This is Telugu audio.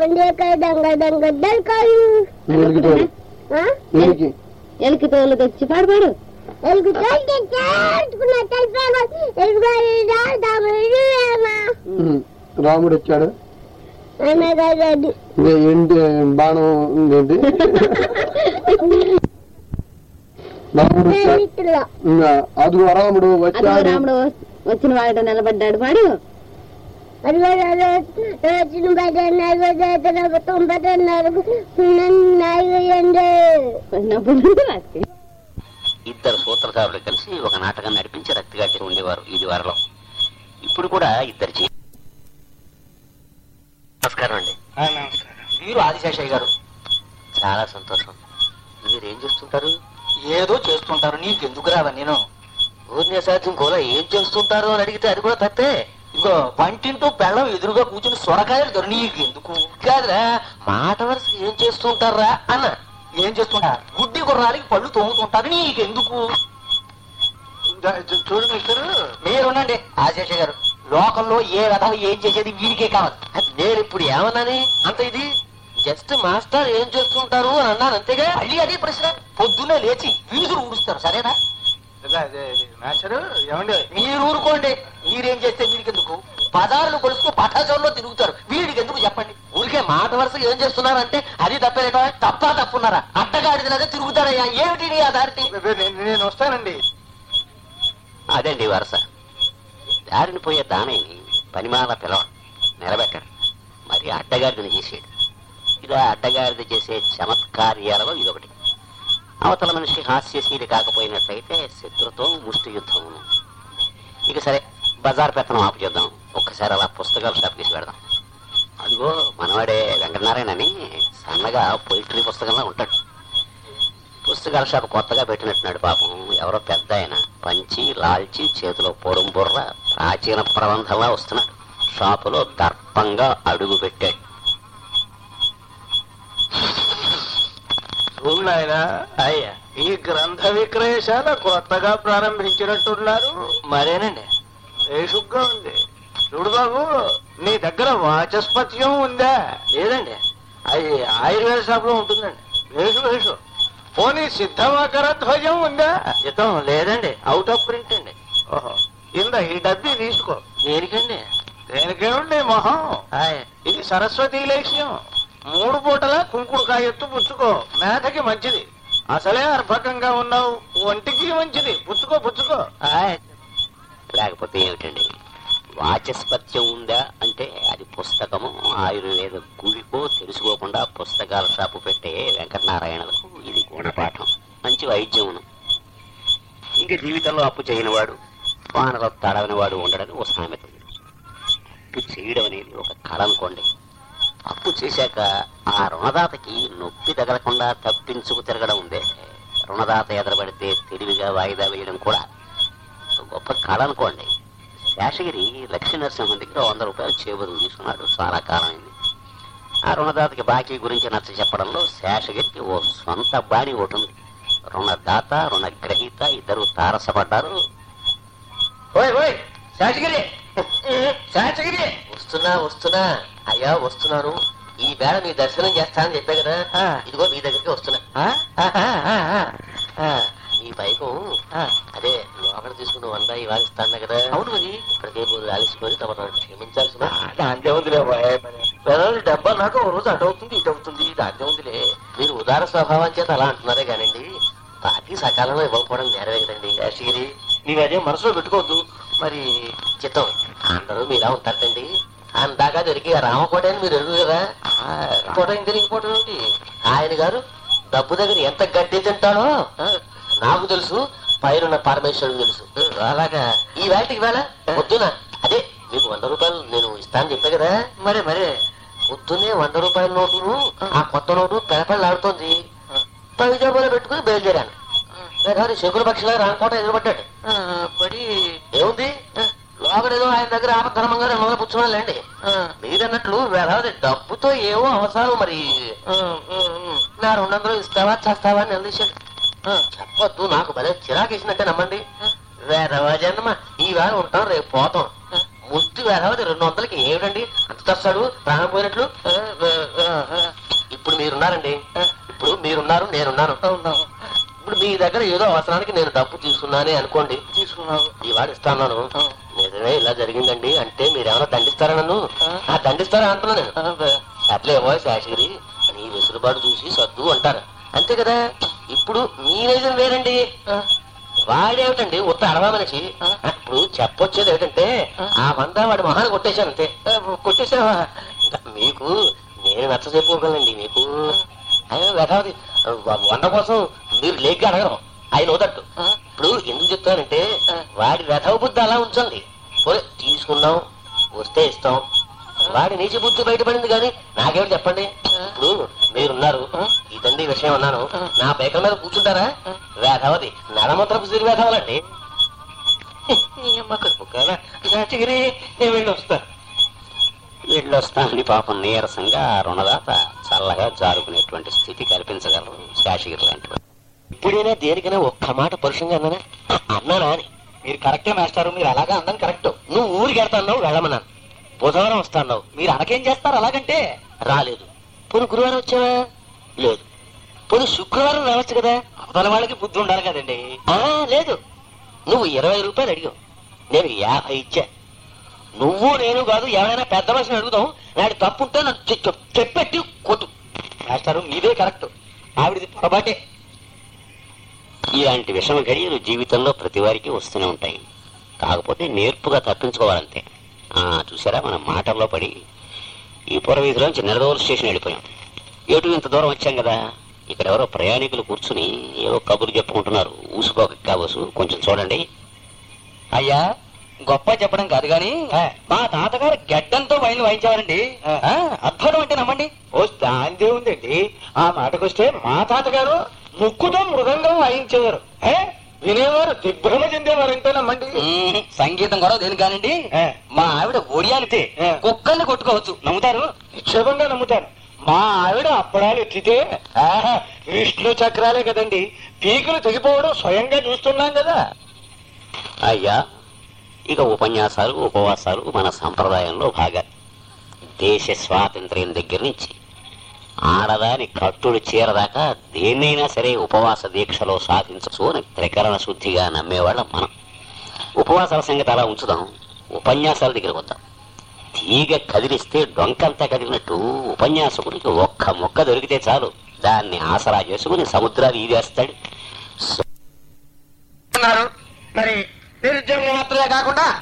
బండి దంగ దంగ దల్కాలు ఎలుగుతోడు ఎలికి ఎలికి తోలు తెచ్చి పాడు పాడు ఎలుగు తోలుకున్న తెలిపాను ఎలుగు రాముడు వచ్చాడు ఏంటి బాణం ఏంటి రాముడు అదుగో రాముడు వచ్చాడు రాముడు వచ్చిన వాడు నిలబడ్డాడు పాడు ఇద్దరు సూత్రధారులు కలిసి ఒక నాటకం నడిపించి రక్తిగాటి ఉండేవారు ఇది వరలో. ఇప్పుడు కూడా ఇద్దరు నమస్కారం అండి. మీరు ఆదిశేషయ్య గారు. చాలా సంతోషం. మీరు ఏం చేస్తుంటారు? ఏదో చేస్తుంటారు. నీకెందుకు రావా నేను ఊరినే సాధ్యం కూడా ఏం చేస్తుంటారు అని అడిగితే అది కూడా తప్పే. ఇగో వంటింటూ పెళ్ళం ఎదురుగా కూర్చుని సొరకాయలు దొరి నీకెందుకు కాదురా? మాట వరుస ఏం చేస్తుంటారా? అన్న. ఏం చేస్తుంటా? గుడ్డి గుర్రాలకి పళ్ళు తోముతుంటారు. నీకెందుకు? చూడు మిస్టర్. మీరునండి ఆశేష గారు. లోకంలో ఏ రథం ఏం చేసేది వీరికే కావాలి. అది నేను ఇప్పుడు ఏమన్నాని? అంత ఇది? జస్ట్ మాస్టర్ ఏం చేస్తుంటారు అని అన్నాను అంతేగా? మళ్ళీ అదే ప్రశ్న. పొద్దున్నే లేచి వీధులు ఊడుస్తారు సరేనా? మీరు ఊరుకోండి. మీరేం చేస్తే వీడికి ఎందుకు పదార్లు కొలుస్తూ పటాచంలో తిరుగుతారు. వీడికి ఎందుకు చెప్పండి? ఊరికే మాట వరుస ఏం చేస్తున్నారంటే అది తప్పేట తప్ప తప్పున్నారా? అట్టగాడిదిలాగా తిరుగుతారయ్యా. ఏమిటి నీ ఆ దారిని నేను వస్తానండి. అదండి వరుస. దారిని పోయే దానయ్యని పనిమాల పిలవ నిలబెట్టాడు మరి అడ్డగాడిదని చేసాడు ఇలా అడ్డగాడిద చేసే చమత్కార్యాలలో ఇదొకటి. అవతల మనిషి హాస్యశీలి కాకపోయినట్లయితే శత్రుతో ముష్టి యుద్ధం ఇక సరే బజార్ పెత్తనం ఆపు చేద్దాం. ఒక్కసారి అలా పుస్తకాలు షాప్ పెడదాం. అదిగో మనవాడే వెంకటనారాయణ అని సన్నగా పొయిటరీ పుస్తకంలో ఉంటాడు. పుస్తకాల షాప్ కొత్తగా పెట్టినట్టున్నాడు పాపం. ఎవరో పెద్ద ఆయన. పంచి లాల్చి చేతిలో పొడుం బుర్ర ప్రాచీన ప్రబంధంలా వస్తున్నాడు. షాపులో దర్పంగా అడుగు పెట్టాడు. నాయన. అయ్యా ఈ గ్రంథ విక్రయశాల కొత్తగా ప్రారంభించినట్టున్నారు. మరేనండి? వేసుగ్గా ఉంది? చూడు బాబు నీ దగ్గర వాచస్పత్యం ఉందా? లేదండి. అది ఆయుర్వేద షాప్లో ఉంటుందండి. వేసు వేసు. పోనీ సిద్ధమాకర ధ్వజం ఉందా? యుద్ధం లేదండి. అవుట్ ఆఫ్ ప్రింట్ అండి. ఓహో ఇంద ఈ డబ్బి తీసుకో. దేనికండి? దేనికేముంది మొహం? ఇది సరస్వతి లేఖ్యం. మూడు పూటల కుంకుడుకాయ ఎత్తు పుచ్చుకో. మేధకి మంచిది. అసలే అర్భకంగా ఉన్నావు. ఒంటికి మంచిది. పుచ్చుకో పుచ్చుకో. లేకపోతే ఏమిటండి? వాచస్పత్యం ఉందా అంటే అది పుస్తకము ఆయుర్వేద గుడికో తెలుసుకోకుండా పుస్తకాల షాపు పెట్టే వెంకటనారాయణలకు ఇది గుణపాఠం. మంచి వైద్యమును. ఇంక జీవితంలో అప్పు చేయనివాడు వానలో తడవని వాడు ఉండడని ఓ సామెత అప్పు చేయడం అనేది ఒక కళ అనుకోండి. అప్పు చేశాక ఆ రుణదాతకి నొప్పి తగలకుండా తప్పించుకు తిరగడం ఉందే. రుణదాత ఎదరబడితే తెలివిగా వాయిదా వేయడం కూడా గొప్ప కళ అనుకోండి. శేషగిరి లక్ష్మీ నరసింహం దగ్గర వంద రూపాయలు చేబదులు తీసుకున్నాడు. చాలా కాలం అయింది ఆ రుణదాతకి బాకీ గురించి నచ్చ చెప్పడంలో శేషగిరికి ఓ సొంత బాణి ఒకటి ఉంది. రుణదాత రుణగ్రహీత ఇద్దరు తారసపడ్డారు. ఓయ్ ఓయ్ శేషగిరి శేషగిరి వస్తున్నా వస్తున్నా. అయ్యా వస్తున్నాను. ఈ వేళ మీ దర్శనం చేస్తానని చెప్పా కదా. ఇదిగో మీ దగ్గరికి వస్తున్నా. మీ పైకు అదే లోపల తీసుకున్న వంద ఇవాళ ఇస్తాను కదా. అవును మరి. ఇప్పటికే మీరు ఆలస్యపోయి తమ క్షమించాల్సిన. దాంతే ఉందిలే మరి. పిల్లలు డబ్బా నాకు ఒక రోజు అటు అవుతుంది ఇటు అవుతుంది దాంతే ఉందిలే. మీరు ఉదార స్వభావం చేత అలా అంటున్నారే కానండి. పార్టీ సకాలంలో ఇవ్వకపోవడం నేరవే కదండి. కాశగిరి నీవు అదే మనసులో పెట్టుకోవద్దు. మరి చిత్తం అందరూ మీలా ఉంటారండి అందాక దొరికి రామకోట అని మీరు ఎరుగు కదా? కోట ఏం తిరిగిపోవటం ఏంటి ఆయన గారు డబ్బు దగ్గర ఎంత గడ్డి తింటాడో నాకు తెలుసు పైరున్న పరమేశ్వరుడు తెలుసు. అలాగా. ఈ వేళకి వేళ పొద్దున అదే మీకు వంద రూపాయలు నేను ఇస్తాను చెప్పా కదా? మరి మరి. పొద్దున్నే వంద రూపాయల నోటును ఆ. కొత్త నోటు పెడపళ్ళాడుతోంది పైజాబాలో పెట్టుకుని బయలుదేరాను. శకుల పక్షిలా రానుకోవటం ఎదురుపడ్డాడు. పడి ఏముంది? లోకడేదో ఆయన దగ్గర ఆపధర్మంగా రెండు వందలు పుచ్చుకోవాలండి మీరన్నట్లు వేలాది డబ్బుతో ఏవో అవసరాలు మరి. నా రెండు వందలు ఇస్తావా చేస్తావా అని నిలదీశాడు. చెప్పొద్దు నాకు భలే చిరాకేసినట్టే నమ్మండి. వేరవ జన్మ ఈ వారం ఉంటాం రేపు పోతాం. ముష్టి వేధవది రెండు వందలకి ఏమిటండి? అంత తస్తాడు ప్రాణం పోయినట్లు? ఇప్పుడు మీరున్నారండి. ఇప్పుడు మీరున్నారు నేనున్నాను. ఇప్పుడు మీ దగ్గర ఏదో అవసరానికి నేను డబ్బు తీసుకున్నానే అనుకోండి. తీసుకున్నావు ఇవాళ ఇస్తాను నిజమే ఇలా జరిగిందండి. అంటే మీరేమైనా దండిస్తారా నన్ను? ఆ. దండిస్తారా అంటున్నా నేను. అట్లే ఏమో శాషగిరి నీ వెసులుబాటు చూసి సర్దు అంటారు. అంతే కదా? ఇప్పుడు మీ నిజం వేరండి. వాడేమిటండి? ఉత్త అడవా మనిషి. ఇప్పుడు చెప్పొచ్చేది ఏమిటంటే ఆ. వంద వాడి మొహాన్ని కొట్టేశాను అంతే. కొట్టేశావా? మీకు నేను నచ్చ చెప్పుకోగలండి మీకు. ఆయన వెధాది వంద కోసం మీరు లేగ్గా అడగరు. ఆయన వదట్టు ఇప్పుడు ఎందుకు చెప్తానంటే వాడి వెధవ బుద్ధి అలా ఉంచండి. తీసుకున్నాం వస్తే ఇస్తాం. వాడి నీచ బుద్ధి బయటపడింది కానీ నాకేమిటి చెప్పండి? ఇప్పుడు మీరున్నారు. ఇదండి విషయం అన్నాను. నా బైకల మీద కూర్చుంటారా? వేధవది. నడముద్రపు సిరి వేధవలండి. నేను వెళ్ళి వస్తా వెళ్ళొస్తానని పాపం నీరసంగా రుణదాత చల్లగా జారుకునేటువంటి స్థితి కల్పించగలరు. శాషగిరి లాంటి ఇప్పుడైనా దేనికైనా ఒక్క మాట పరుషంగా అన్నానా అన్నానా అని మీరు కరెక్టే మాస్టారు మీరు అలాగా అందం కరెక్ట్ నువ్వు ఊరికి వెళ్తాన్నావు వెళ్ళమన్నాను బుధవారం వస్తాన్నావు మీరు అనకేం చేస్తారు అలాగంటే రాలేదు పొను గురువారం వచ్చావా లేదు పొను శుక్రవారం రావచ్చు కదా అవతల వాళ్ళకి బుద్ధి ఉండాలి కదండి ఆ లేదు నువ్వు ఇరవై రూపాయలు అడిగావు నేను యాభై ఇచ్చా నువ్వు నేను కాదు ఎవరైనా పెద్ద మనిషిని అడుగుదాం నాడు తప్పు ఉంటే నన్ను చెప్పెట్టి కొట్టు మాస్టారు మీదే కరెక్ట్ ఆవిడది పొరపాటే ఇలాంటి విషమ గడియలు జీవితంలో ప్రతి వారికి వస్తూనే ఉంటాయి. కాకపోతే నేర్పుగా తప్పించుకోవాలంతే. ఆ చూసారా మనం మాటల్లో పడి ఈ పుర వీధిలోంచి నిడదవోలు స్టేషన్ వెళ్ళిపోయాం. ఎటు ఇంత దూరం వచ్చాం కదా? ఇక్కడ ఎవరో ప్రయాణికులు కూర్చుని ఏవో కబుర్లు చెప్పుకుంటున్నారు. ఊసుకోక కావసు కొంచెం చూడండి. అయ్యా గొప్ప చెప్పడం కాదు గాని మా తాతగారు గడ్డంతో వైన్ వాయించేవారండి. అద్భుతం అంటే నమ్మండి. ఓ దాందే ఉందండి. ఆ మాటకొస్తే మా తాతగారు ముక్కుతో మృదంగం వాయించేవారు? వినేవారు దిగ్భ్రమ చెందేవారంటే నమ్మండి మ్మ్, సంగీతం కూడా దేని కానండి? ఆ. మా ఆవిడ ఒడియాలితే. కుక్కల్ని కొట్టుకోవచ్చు. నమ్ముతారు? నిక్షేపంగా నమ్ముతాను మా ఆవిడ అప్పడాలు ఎత్తితే విష్ణు చక్రాలే కదండి. పీకులు తెగిపోవడం స్వయంగా చూస్తున్నాం కదా. అయ్యా ఇక ఉపన్యాసాలు ఉపవాసాలు మన సంప్రదాయంలో భాగాలు దేశ స్వాతంత్ర్యం దగ్గర నుంచి. ఆడదాని కట్టుడు చీరదాకా దేన్నైనా సరే ఉపవాస దీక్షలో సాధించచ్చు అని త్రికరణ శుద్ధిగా నమ్మేవాళ్ళం మనం. ఉపవాసాల సంగతి అలా ఉంచుదాం. ఉపన్యాసాల దగ్గరికి వద్దాం. తీగ కదిలిస్తే డొంకంతా కదిలినట్టు ఉపన్యాసకుడికి ఒక్క మొక్క దొరికితే చాలు. దాన్ని ఆసరా చేసుకుని సముద్రాలు ఈదేస్తాడు మరి నిరుద్యోగం మాత్రమే కాకుండా